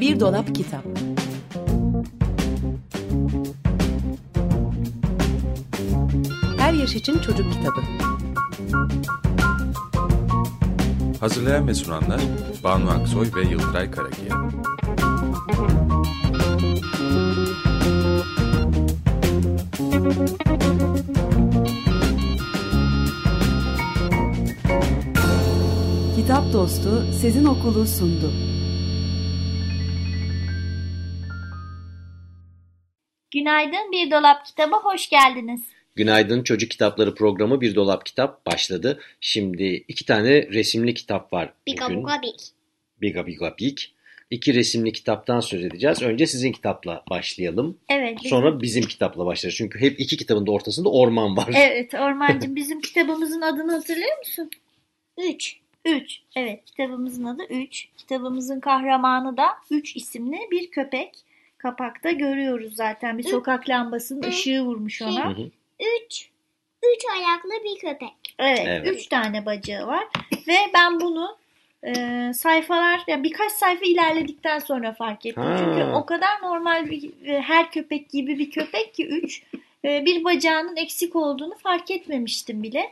Bir dolap kitap. Her yaş için çocuk kitabı. Hazırlayan ve sunanlar Banu Aksoy ve Yıldıray Karakiya. Kitap Dostu Sezin Okulu sundu. Günaydın Bir Dolap Kitabı hoş geldiniz. Günaydın Çocuk Kitapları programı Bir Dolap Kitap başladı. Şimdi iki tane resimli kitap var Bika bugün. buka bik. Biga Biga Big. İki resimli kitaptan söz edeceğiz. Önce sizin kitapla başlayalım. Evet. Sonra bizim kitapla başlarız. Çünkü hep iki kitabın da ortasında orman var. Evet Ormancığım bizim kitabımızın adını hatırlıyor musun? 3. 3. Evet kitabımızın adı 3. Kitabımızın kahramanı da 3 isimli bir köpek. Kapakta görüyoruz zaten bir Üç. sokak lambasının Üç. ışığı vurmuş ona. hı. 3. 3 ayaklı bir köpek. Evet, Evet. 3 tane bacağı var ve ben bunu e, sayfalar ya birkaç sayfa ilerledikten sonra fark ettim. Ha. Çünkü o kadar normal bir e, her köpek gibi bir köpek ki 3 bir bacağının eksik olduğunu fark etmemiştim bile.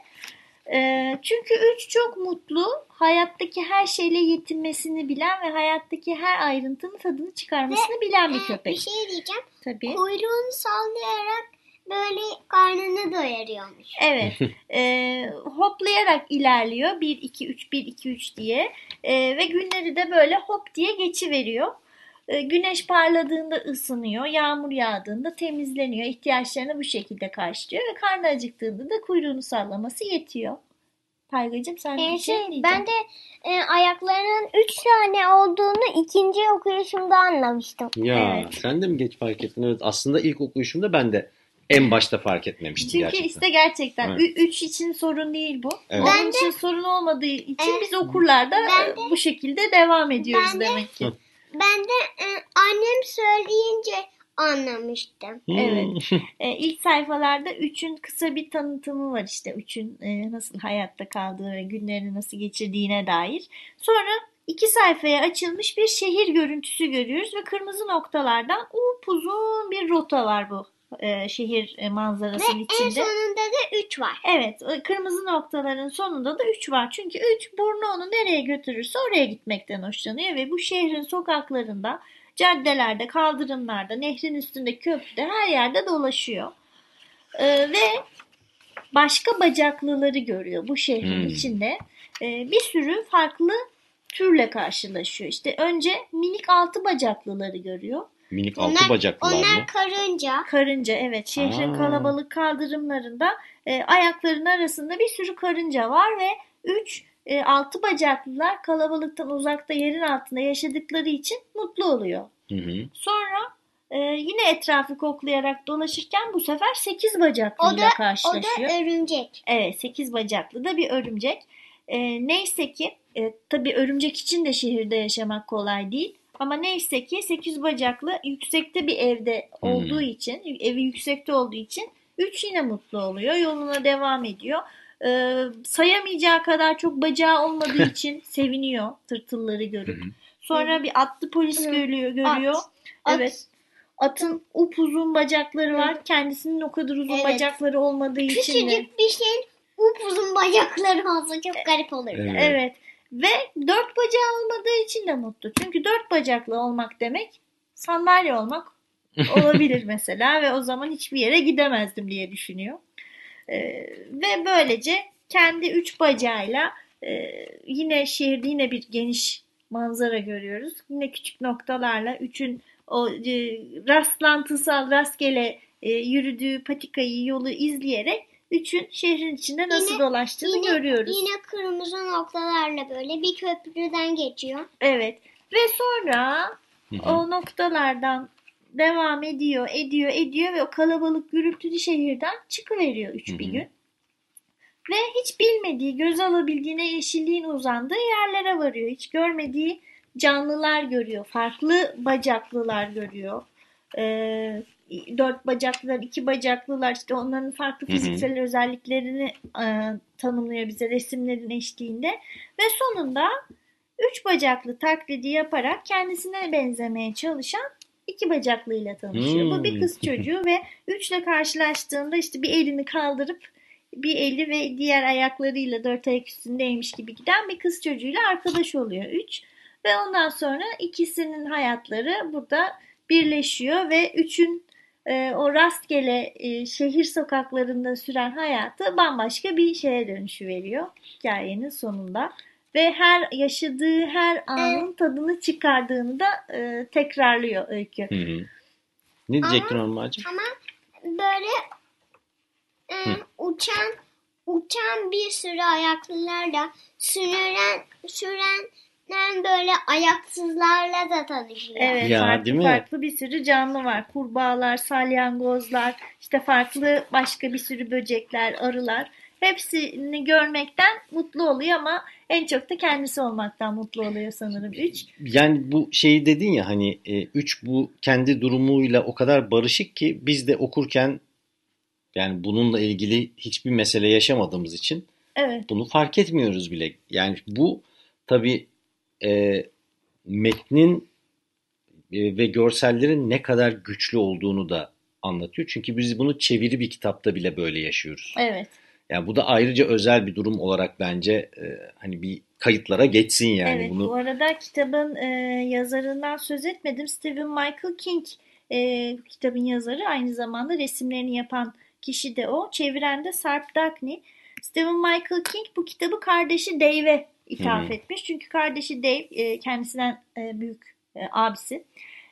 E, çünkü 3 çok mutlu, hayattaki her şeyle yetinmesini bilen ve hayattaki her ayrıntının tadını çıkarmasını bilen bir Ee, bir köpek. şey diyeceğim. Tabii. Kuyruğunu sallayarak böyle karnını doyuruyormuş. Evet. e, hoplayarak ilerliyor. 1 2 3 1 2 3 diye. E, ve günleri de böyle hop diye geçiveriyor. E, güneş parladığında ısınıyor, yağmur yağdığında temizleniyor. İhtiyaçlarını bu şekilde karşılıyor ve karnı acıktığında da kuyruğunu sallaması yetiyor. Taygacığım sen Ee, bir şey şey, diyeceksin. ben de e, ayaklarının 3 tane olduğunu ikinci okuyuşumda anlamıştım. Ya Evet. sen de mi geç fark ettin? Evet aslında ilk okuyuşumda ben de en başta fark etmemiştim Çünkü gerçekten. işte gerçekten Evet. 3 için sorun değil bu. Evet. Onun Ben de- için sorun olmadığı için Evet. biz okurlarda e, de- bu şekilde devam ediyoruz de- demek ki. Ben de e, annem söyleyince anlamıştım. Hmm. Evet. E, ilk sayfalarda üçün kısa bir tanıtımı var işte üçün e, nasıl hayatta kaldığı ve günlerini nasıl geçirdiğine dair. Sonra iki sayfaya açılmış bir şehir görüntüsü görüyoruz ve kırmızı noktalardan upuzun bir rota var bu e, şehir e, Ve manzarasının en içinde. sonunda da 3 var. Evet, o kırmızı noktaların sonunda da 3 var. Çünkü 3 burnu onu nereye götürürse oraya gitmekten hoşlanıyor ve bu şehrin sokaklarında, caddelerde, kaldırımlarda, nehrin üstünde, köprüde her yerde dolaşıyor. Ee, ve başka bacaklıları görüyor bu şehrin Hmm. içinde. Bir sürü farklı türle karşılaşıyor. İşte önce minik altı bacaklıları görüyor. Minik Onlar- altı bacaklılar Onlar mı? karınca. Karınca evet şehrin Aa. kalabalık kaldırımlarında e, ayaklarının arasında bir sürü karınca var ve 3 altı bacaklılar kalabalıktan uzakta yerin altında yaşadıkları için mutlu oluyor. Hı hı. Sonra e, yine etrafı koklayarak dolaşırken bu sefer 8 O bacaklıyla da, o karşılaşıyor. da örümcek. Evet 8 bacaklı da bir örümcek. E, neyse ki e, tabii örümcek için de şehirde yaşamak kolay değil. Ama neyse ki 8 bacaklı yüksekte bir evde Hmm. olduğu için, evi yüksekte olduğu için 3 yine mutlu oluyor. Yoluna devam ediyor. E, sayamayacağı kadar çok bacağı olmadığı için seviniyor tırtılları görüp. Sonra bir atlı polis görüyor, görüyor. At. Evet. Atın upuzun bacakları var. Kendisinin o kadar uzun Evet. bacakları olmadığı için de. Küçücük bir şeyin upuzun bacakları olsa çok garip olur. Evet. Evet. Ve dört bacağı olmadığı için de mutlu. Çünkü dört bacaklı olmak demek sandalye olmak olabilir mesela ve o zaman hiçbir yere gidemezdim diye düşünüyor. Ee, ve böylece kendi üç bacağıyla e, yine şehirde yine bir geniş manzara görüyoruz. Yine küçük noktalarla üçün o e, rastlantısal rastgele e, yürüdüğü patikayı yolu izleyerek üçün şehrin içinde nasıl Yine- dolaştığını Yine, görüyoruz. yine kırmızı noktalarla böyle bir köprüden geçiyor. Evet. Ve sonra Hı hı. o noktalardan devam ediyor, ediyor, ediyor ve o kalabalık gürültülü şehirden çıkıveriyor üç bir Hı gün. Ve hiç bilmediği, göz alabildiğine yeşilliğin uzandığı yerlere varıyor. Hiç görmediği canlılar görüyor. Farklı bacaklılar görüyor. Ee, dört bacaklılar, iki bacaklılar işte onların farklı Hı hı. fiziksel özelliklerini e, tanımlıyor bize resimlerin eşliğinde ve sonunda üç bacaklı taklidi yaparak kendisine benzemeye çalışan iki bacaklıyla tanışıyor. Bu bir Hmm. kız çocuğu ve üçle karşılaştığında işte bir elini kaldırıp bir eli ve diğer ayaklarıyla dört ayak üstündeymiş gibi giden bir kız çocuğuyla arkadaş oluyor üç. Ve ondan sonra ikisinin hayatları burada birleşiyor ve üçün e, o rastgele e, şehir sokaklarında süren hayatı bambaşka bir şeye dönüşü veriyor hikayenin sonunda. Ve her yaşadığı her anın tadını çıkardığını da e, tekrarlıyor öykü. Hı hı. Ne diyecektin Ormancığım? Ama böyle e, Hı. uçan uçan bir sürü ayaklılarla sürünen sürenen böyle ayaksızlarla da tanışıyor. Evet, Ya, farklı değil mi? farklı bir sürü canlı var. Kurbağalar, salyangozlar, işte farklı başka bir sürü böcekler, arılar. Hepsini görmekten mutlu oluyor ama en çok da kendisi olmaktan mutlu oluyor sanırım. Üç. Yani bu şeyi dedin ya hani e, üç bu kendi durumuyla o kadar barışık ki biz de okurken yani bununla ilgili hiçbir mesele yaşamadığımız için Evet, bunu fark etmiyoruz bile. Yani bu tabii e, metnin e, ve görsellerin ne kadar güçlü olduğunu da anlatıyor. Çünkü biz bunu çeviri bir kitapta bile böyle yaşıyoruz. evet. Yani bu da ayrıca özel bir durum olarak bence e, hani bir kayıtlara geçsin yani evet, bunu. bu arada kitabın e, yazarından söz etmedim. Stephen Michael King e, kitabın yazarı. Aynı zamanda resimlerini yapan kişi de o. Çeviren de Sarp Dagny. Stephen Michael King bu kitabı kardeşi Dave'e ithaf Hı. etmiş. Çünkü kardeşi Dave e, kendisinden e, büyük e, abisi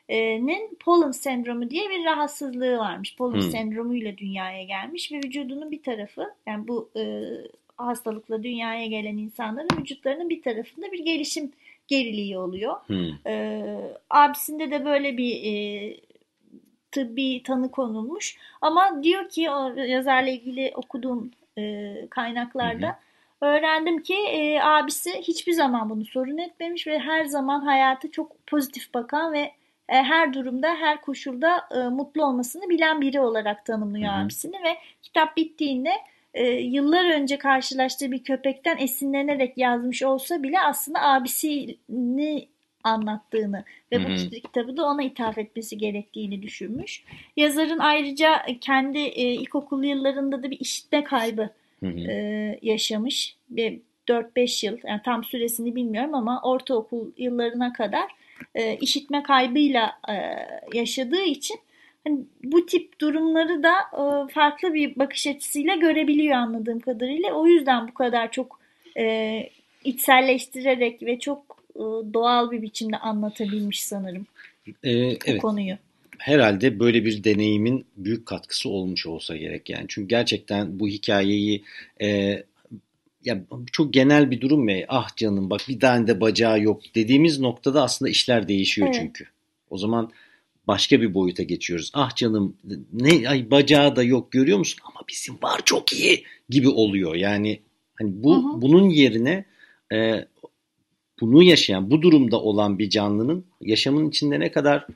e, nin Pollen sendromu diye bir rahatsızlığı varmış. Pollen Hı. sendromuyla dünyaya gelmiş ve vücudunun bir tarafı yani bu e, hastalıkla dünyaya gelen insanların vücutlarının bir tarafında bir gelişim geriliği oluyor. Hmm. Ee, abisinde de böyle bir e, tıbbi tanı konulmuş. Ama diyor ki o yazarla ilgili okuduğum e, kaynaklarda öğrendim ki e, abisi hiçbir zaman bunu sorun etmemiş ve her zaman hayatı çok pozitif bakan ve e, her durumda, her koşulda e, mutlu olmasını bilen biri olarak tanımlıyor Hı hı. abisini ve kitap bittiğinde e, yıllar önce karşılaştığı bir köpekten esinlenerek yazmış olsa bile aslında abisini anlattığını ve Hı bu kitabı da ona ithaf etmesi gerektiğini düşünmüş. Yazarın ayrıca kendi e, ilkokul yıllarında da bir işitme kaybı Hı hı. e, yaşamış. Bir 4-5 yıl yani tam süresini bilmiyorum ama ortaokul yıllarına kadar e, işitme kaybıyla e, yaşadığı için hani bu tip durumları da e, farklı bir bakış açısıyla görebiliyor anladığım kadarıyla. O yüzden bu kadar çok e, içselleştirerek ve çok e, doğal bir biçimde anlatabilmiş sanırım Ee, bu evet. konuyu. Herhalde böyle bir deneyimin büyük katkısı olmuş olsa gerek yani. Çünkü gerçekten bu hikayeyi e, ya çok genel bir durum ya. Ah canım bak bir tane de bacağı yok dediğimiz noktada aslında işler değişiyor Evet. çünkü. O zaman başka bir boyuta geçiyoruz. Ah canım ne ay bacağı da yok görüyor musun? Ama bizim var çok iyi gibi oluyor. Yani hani bu Hı hı. bunun yerine e, bunu yaşayan, bu durumda olan bir canlının yaşamın içinde ne kadar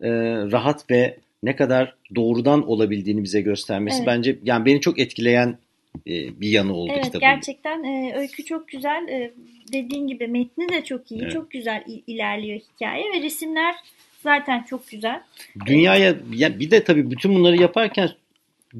e, rahat ve ne kadar doğrudan olabildiğini bize göstermesi Evet. bence yani beni çok etkileyen e, bir yanı oldu Evet kitabın. gerçekten e, öykü çok güzel. E, dediğin gibi metni de çok iyi. Evet. Çok güzel ilerliyor hikaye ve resimler zaten çok güzel. Dünyaya ya bir de tabii bütün bunları yaparken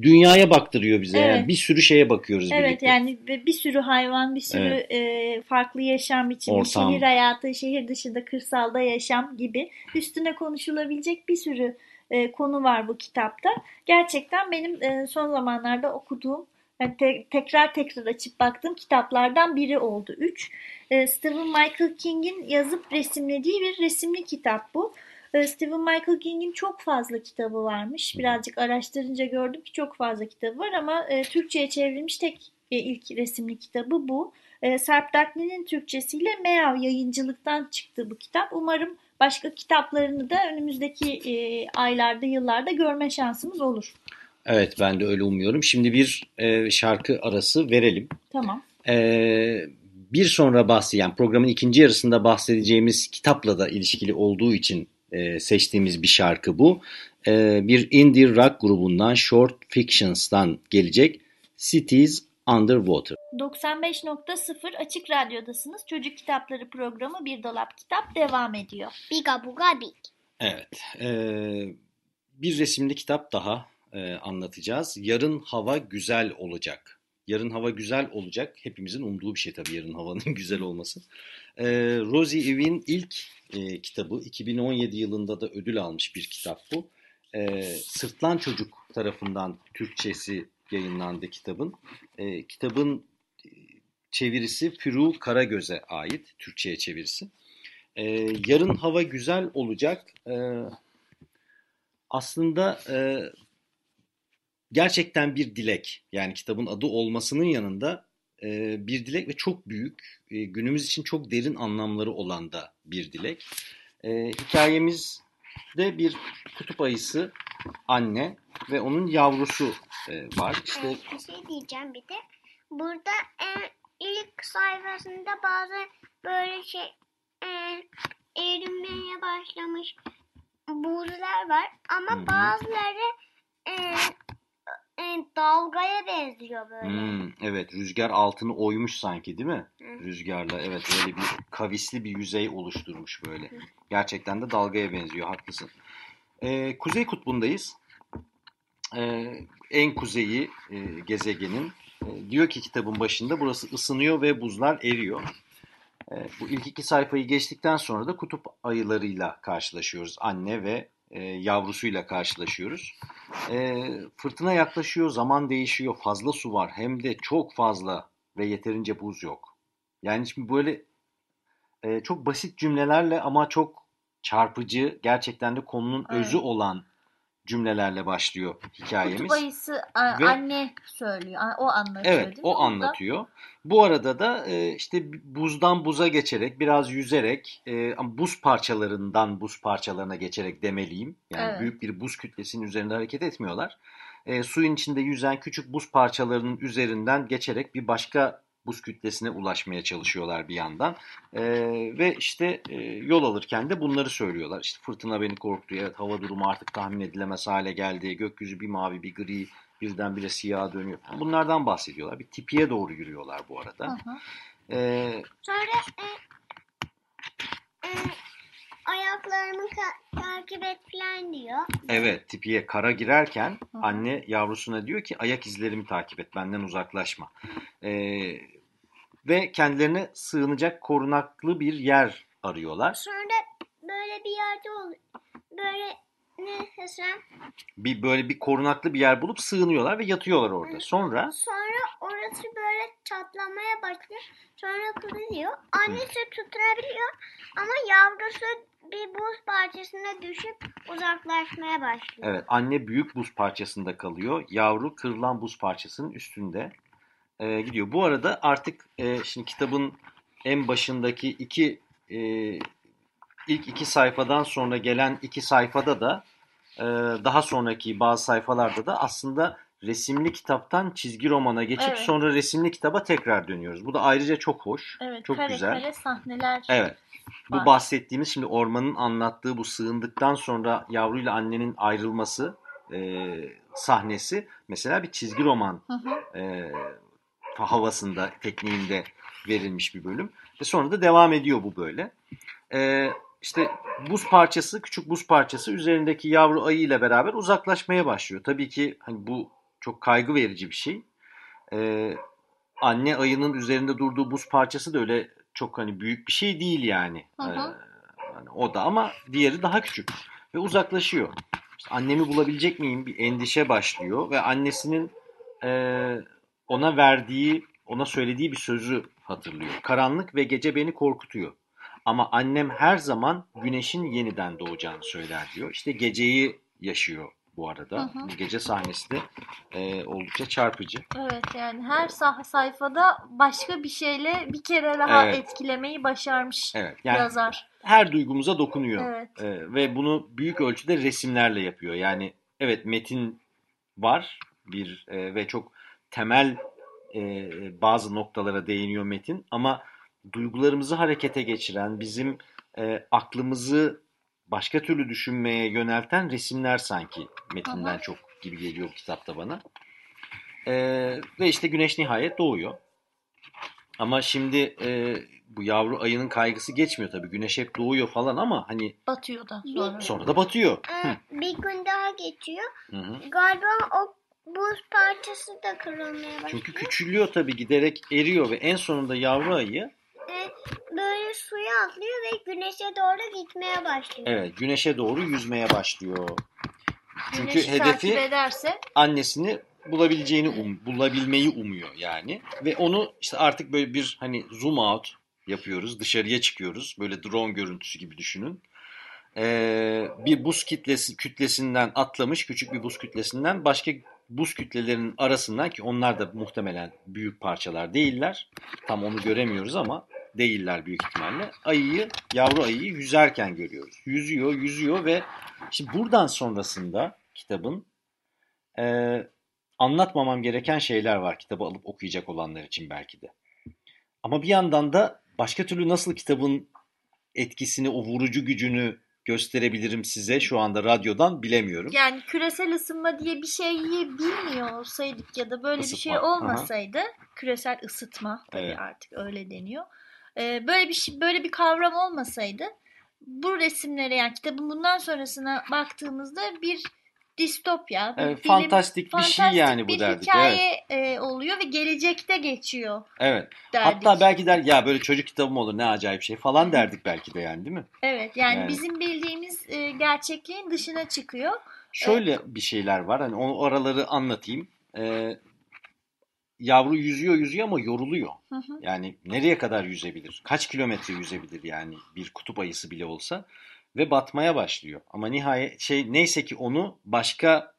dünyaya baktırıyor bize. Evet. Yani bir sürü şeye bakıyoruz Evet birlikte. yani ve bir sürü hayvan, bir sürü e, farklı yaşam biçimi, Ortam. şehir hayatı, şehir dışında, kırsalda yaşam gibi üstüne konuşulabilecek bir sürü e, konu var bu kitapta. Gerçekten benim e, son zamanlarda okuduğum, yani te- tekrar tekrar açıp baktığım kitaplardan biri oldu. Üç. E, Stephen Michael King'in yazıp resimlediği bir resimli kitap bu. E, Stephen Michael King'in çok fazla kitabı varmış. Birazcık araştırınca gördüm ki çok fazla kitabı var ama e, Türkçe'ye çevrilmiş tek e, ilk resimli kitabı bu. E, Sarp Dakni'nin Türkçesiyle Meav yayıncılıktan çıktı bu kitap. Umarım başka kitaplarını da önümüzdeki e, aylarda, yıllarda görme şansımız olur. Evet ben de öyle umuyorum. Şimdi bir e, şarkı arası verelim. Tamam. Ee, bir sonra bahsi yani programın ikinci yarısında bahsedeceğimiz kitapla da ilişkili olduğu için e, seçtiğimiz bir şarkı bu. e, bir indie rock grubundan Short Fictions'tan gelecek Cities Underwater. 95.0 Açık Radyo'dasınız. Çocuk Kitapları programı Bir Dolap Kitap devam ediyor. Biga buga big. Evet, e, bir resimli kitap daha e, anlatacağız. Yarın hava güzel olacak. Yarın hava güzel olacak. Hepimizin umduğu bir şey tabii yarın havanın güzel olması. E, Rosie Eve'in ilk e, kitabı 2017 yılında da ödül almış bir kitap bu. E, Sırtlan Çocuk tarafından Türkçesi yayınlandı kitabın. E, kitabın çevirisi Firu Karagöz'e ait, Türkçe'ye çevirisi. E, yarın hava güzel olacak. E, aslında e, gerçekten bir dilek. Yani kitabın adı olmasının yanında e, bir dilek ve çok büyük, e, günümüz için çok derin anlamları olan da bir dilek. E, hikayemizde bir kutup ayısı anne ve onun yavrusu e, var. İşte Ee, bir şey diyeceğim bir de. Burada e, ilk sayfasında bazı böyle şey e, erimeye başlamış buzlar var ama Hı hı. bazıları e, e, dalgaya benziyor böyle. Hmm, evet rüzgar altını oymuş sanki değil mi? Hı. Rüzgarla evet böyle bir kavisli bir yüzey oluşturmuş böyle. Gerçekten de dalgaya benziyor haklısın. Ee, Kuzey Kutbu'ndayız. Ee, en kuzeyi e, gezegenin. E, diyor ki kitabın başında burası ısınıyor ve buzlar eriyor. E, bu ilk iki sayfayı geçtikten sonra da kutup ayılarıyla karşılaşıyoruz. Anne ve e, yavrusuyla karşılaşıyoruz. E, fırtına yaklaşıyor, zaman değişiyor, fazla su var. Hem de çok fazla ve yeterince buz yok. Yani şimdi böyle e, çok basit cümlelerle ama çok çarpıcı, gerçekten de konunun Evet. özü olan cümlelerle başlıyor hikayemiz. Kutup ayısı a- Ve- anne söylüyor. O anlatıyor Evet, değil mi? o Burada? anlatıyor. Bu arada da e, işte buzdan buza geçerek, biraz yüzerek, e, buz parçalarından buz parçalarına geçerek demeliyim. Yani Evet. büyük bir buz kütlesinin üzerinde hareket etmiyorlar. E, suyun içinde yüzen küçük buz parçalarının üzerinden geçerek bir başka buz kütlesine ulaşmaya çalışıyorlar bir yandan. E, ve işte e, yol alırken de bunları söylüyorlar. İşte fırtına beni korktu, evet hava durumu artık tahmin edilemez hale geldi, gökyüzü bir mavi bir gri, birdenbire siyaha dönüyor. Bunlardan bahsediyorlar. Bir tipiye doğru yürüyorlar bu arada. Hı hı. Ee, Sonra e, e, ayaklarımı takip et falan diyor. evet tipiye kara girerken hı. anne yavrusuna diyor ki ayak izlerimi takip et benden uzaklaşma. Ee, ve kendilerine sığınacak korunaklı bir yer arıyorlar. Sonra böyle bir yerde oluyor. Böyle ne desem. Bir böyle bir korunaklı bir yer bulup sığınıyorlar ve yatıyorlar orada. Sonra Sonra orası böyle çatlamaya başlıyor. Sonra kırılıyor. Annesi tutunabiliyor ama yavrusu bir buz parçasına düşüp uzaklaşmaya başlıyor. Evet, anne büyük buz parçasında kalıyor. Yavru kırılan buz parçasının üstünde e, gidiyor. Bu arada artık e, şimdi kitabın en başındaki iki e, ilk iki sayfadan sonra gelen iki sayfada da e, daha sonraki bazı sayfalarda da aslında resimli kitaptan çizgi romana geçip Evet. sonra resimli kitaba tekrar dönüyoruz. Bu da ayrıca çok hoş, Evet, çok kare güzel. kare sahneler. Evet. Bu var. bahsettiğimiz şimdi ormanın anlattığı bu sığındıktan sonra yavruyla annenin ayrılması e, sahnesi mesela bir çizgi roman Hı hı. e, havasında, tekniğinde verilmiş bir bölüm. Ve sonra da devam ediyor bu böyle. E, işte buz parçası, küçük buz parçası üzerindeki yavru ayı ile beraber uzaklaşmaya başlıyor. Tabii ki hani bu çok kaygı verici bir şey. E, anne ayının üzerinde durduğu buz parçası da öyle çok hani büyük bir şey değil yani. Hı hı. Ee, hani o da ama diğeri daha küçük ve uzaklaşıyor. İşte annemi bulabilecek miyim? Bir endişe başlıyor ve annesinin e, ona verdiği, ona söylediği bir sözü hatırlıyor. Karanlık ve gece beni korkutuyor. Ama annem her zaman güneşin yeniden doğacağını söyler diyor. İşte geceyi yaşıyor bu arada. Hı hı. Bu gece sahnesi de e, oldukça çarpıcı. Evet yani her sah- sayfada başka bir şeyle bir kere daha Evet. etkilemeyi başarmış Evet. Yani yazar. her duygumuza dokunuyor. Evet. Ee, ve bunu büyük ölçüde resimlerle yapıyor. Yani evet metin var bir e, ve çok temel e, bazı noktalara değiniyor metin ama duygularımızı harekete geçiren, bizim e, aklımızı başka türlü düşünmeye yönelten resimler sanki metinden Aha. çok gibi geliyor bu kitapta bana. Ee, ve işte güneş nihayet doğuyor. Ama şimdi e, bu yavru ayının kaygısı geçmiyor tabii. Güneş hep doğuyor falan ama hani Batıyor da sonra. sonra da batıyor. Ee, bir gün daha geçiyor. hı hı. Galiba o buz parçası da kırılmaya başlıyor. Çünkü küçülüyor tabii giderek eriyor ve en sonunda yavru ayı Ee, böyle suya atlıyor ve güneşe doğru gitmeye başlıyor. evet güneşe doğru yüzmeye başlıyor. Çünkü Güneşi takip hedefi ederse annesini bulabileceğini um, bulabilmeyi umuyor yani ve onu işte artık böyle bir hani zoom out yapıyoruz dışarıya çıkıyoruz böyle drone görüntüsü gibi düşünün Ee, bir buz kitlesi kütlesinden atlamış küçük bir buz kütlesinden başka buz kütlelerinin arasından ki onlar da muhtemelen büyük parçalar değiller. Tam onu göremiyoruz ama değiller büyük ihtimalle. Ayıyı yavru ayıyı yüzerken görüyoruz. Yüzüyor yüzüyor ve şimdi buradan sonrasında kitabın e, anlatmamam gereken şeyler var kitabı alıp okuyacak olanlar için belki de. Ama bir yandan da başka türlü nasıl kitabın etkisini, o vurucu gücünü gösterebilirim size şu anda radyodan bilemiyorum. yani küresel ısınma diye bir şeyi bilmiyor olsaydık ya da böyle bir şey Isıtma, olmasaydı küresel ısıtma tabii Evet. artık öyle deniyor. Ee, böyle bir şey böyle bir kavram olmasaydı bu resimlere yani kitabın bundan sonrasına baktığımızda bir distopya, bir Evet, bilim- fantastik bir şey fantastik yani bu bir derdik, hikaye e, oluyor ve gelecekte geçiyor Evet. derdik. Hatta belki der ya böyle çocuk kitabı mı olur ne acayip şey falan derdik belki de yani değil mi? Evet yani, Yani. bizim bildiğimiz e, gerçekliğin dışına çıkıyor. Şöyle bir şeyler var. Hani o oraları anlatayım. Ee, yavru yüzüyor yüzüyor ama yoruluyor. Hı hı. Yani nereye kadar yüzebilir? Kaç kilometre yüzebilir yani bir kutup ayısı bile olsa ve batmaya başlıyor. Ama nihayet şey neyse ki onu başka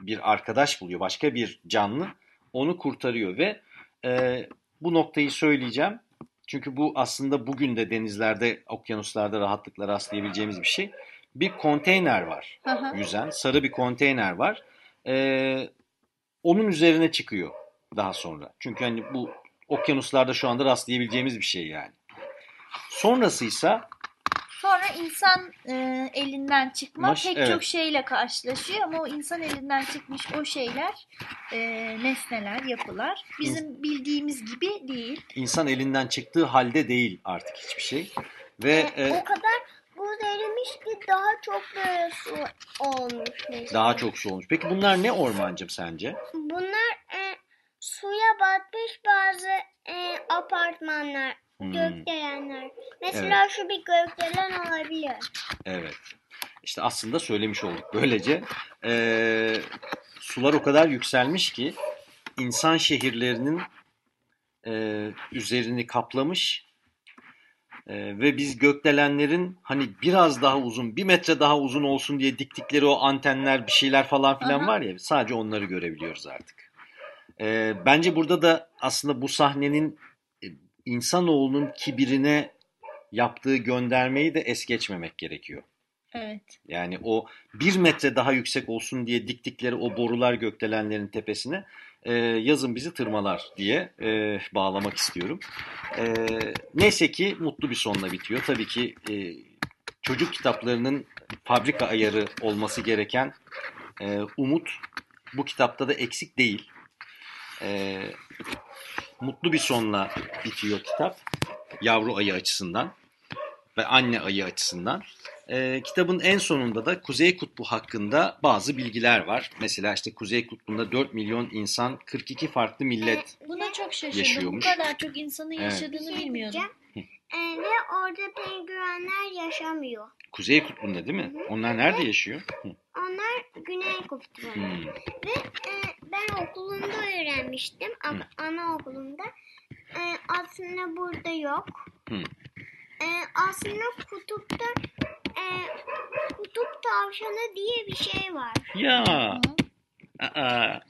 bir arkadaş buluyor, başka bir canlı onu kurtarıyor ve e, bu noktayı söyleyeceğim. Çünkü bu aslında bugün de denizlerde, okyanuslarda rahatlıkla rastlayabileceğimiz bir şey. Bir konteyner var yüzen, sarı bir konteyner var. E, onun üzerine çıkıyor daha sonra. Çünkü hani bu okyanuslarda şu anda rastlayabileceğimiz bir şey yani. Sonrasıysa Sonra insan e, elinden çıkma Maş- pek evet. çok şeyle karşılaşıyor ama o insan elinden çıkmış o şeyler e, nesneler, yapılar bizim bildiğimiz gibi değil. insan elinden çıktığı halde değil artık hiçbir şey. Ve Ee, e, o kadar buz erimiş ki daha çok böyle su olmuş. mesela. daha çok su olmuş. Peki bunlar ne ormancım sence? Bunlar e, suya batmış bazı e, apartmanlar, Hmm, gökdelenler. Mesela şu bir gökdelen olabilir. evet. İşte aslında söylemiş olduk. Böylece e, sular o kadar yükselmiş ki insan şehirlerinin e, üzerini kaplamış E, ve biz gökdelenlerin hani biraz daha uzun, bir metre daha uzun olsun diye diktikleri o antenler bir şeyler falan filan Aha. var ya sadece onları görebiliyoruz artık. E, bence burada da aslında bu sahnenin e, insanoğlunun kibirine yaptığı göndermeyi de es geçmemek gerekiyor. Evet. Yani o bir metre daha yüksek olsun diye diktikleri o borular gökdelenlerin tepesine e, yazın bizi tırmalar diye e, bağlamak istiyorum. E, neyse ki mutlu bir sonla bitiyor. Tabii ki e, çocuk kitaplarının fabrika ayarı olması gereken e, umut bu kitapta da eksik değil. E, mutlu bir sonla bitiyor kitap. Yavru ayı açısından ve anne ayı açısından. Ee, kitabın en sonunda da Kuzey Kutbu hakkında bazı bilgiler var. Mesela işte Kuzey Kutbu'nda 4 milyon insan, 42 farklı millet. Buna çok şaşırdım. Yaşıyormuş. Bu kadar çok insanın Evet. yaşadığını şey bilmiyordum. diyeceğim. E, ve orada penguenler yaşamıyor. Kuzey Kutbu'nda değil mi? Onlar nerede yaşıyor? Hı. Onlar Güney Kutbu'nda. Hmm. Ve e, ben okulunda öğrenmiştim. A- Hı. Anaokulunda. E, aslında burada yok. Hı. E, aslında kutupta e, kutup tavşanı diye bir şey var. Ya, aa,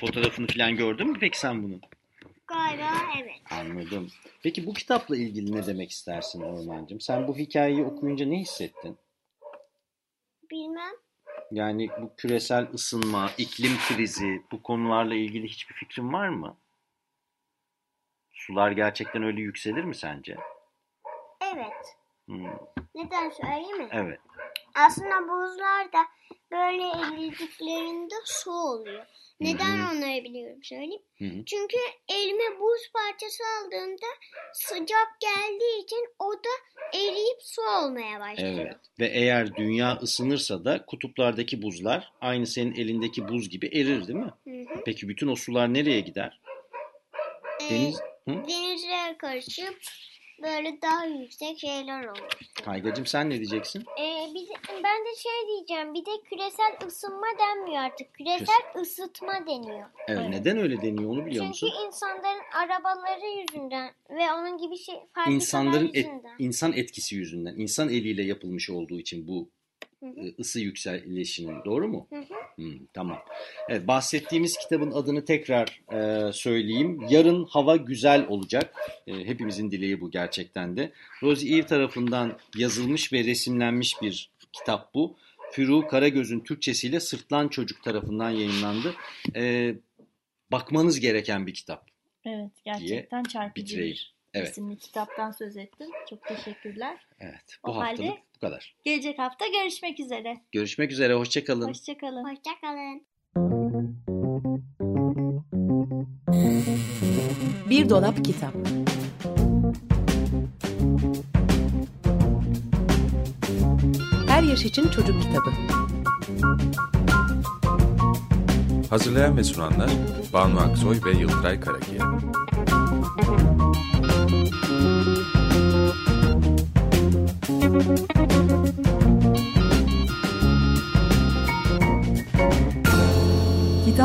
fotoğrafını falan gördün mü peki sen bunun? Galiba evet. Anladım. Peki bu kitapla ilgili ne demek istersin Ormancığım? Sen bu hikayeyi okuyunca ne hissettin? Bilmem. Yani bu küresel ısınma, iklim krizi, bu konularla ilgili hiçbir fikrin var mı? Sular gerçekten öyle yükselir mi sence? Evet. Hmm, Neden söyleyeyim mi? evet. Aslında buzlar da böyle eridiklerinde su oluyor. Neden onları biliyorum söyleyeyim. Hı hı. Çünkü elime buz parçası aldığımda sıcak geldiği için o da eriyip su olmaya başlıyor. Evet. Ve eğer dünya ısınırsa da kutuplardaki buzlar aynı senin elindeki buz gibi erir değil mi? Hı hı. Peki bütün o sular nereye gider? Ee, Deniz... Hı? denizlere karışıp böyle daha yüksek şeyler olur. Kaygacığım sen ne diyeceksin? Ee, biz, ben de şey diyeceğim. Bir de küresel ısınma denmiyor artık. Küresel ısıtma deniyor. Evet, neden öyle deniyor onu biliyor Çünkü musun? insanların arabaları yüzünden ve onun gibi şey fabrikalar İnsanların et- yüzünden. insan etkisi yüzünden, insan eliyle yapılmış olduğu için bu Hı hı. ısı yükselişinin doğru mu? Hı hı. Hmm, tamam. Evet, bahsettiğimiz kitabın adını tekrar e, söyleyeyim. Yarın hava güzel olacak. E, hepimizin dileği bu gerçekten de. Rosie Eve tarafından yazılmış ve resimlenmiş bir kitap bu. Furu Karagöz'ün Türkçesiyle Sırtlan Çocuk tarafından yayınlandı. E, bakmanız gereken bir kitap. Evet gerçekten çarpıcı bitireyim. bir Evet. isimli kitaptan söz ettin. Çok teşekkürler. Evet. O Bu halde- haftalık bu kadar. Gelecek hafta görüşmek üzere. Görüşmek üzere. Hoşçakalın. Hoşçakalın. Hoşçakalın. Bir dolap kitap. Her yaş için çocuk kitabı. Hazırlayan ve sunanlar Banu Aksoy ve Yıldıray Karakiya.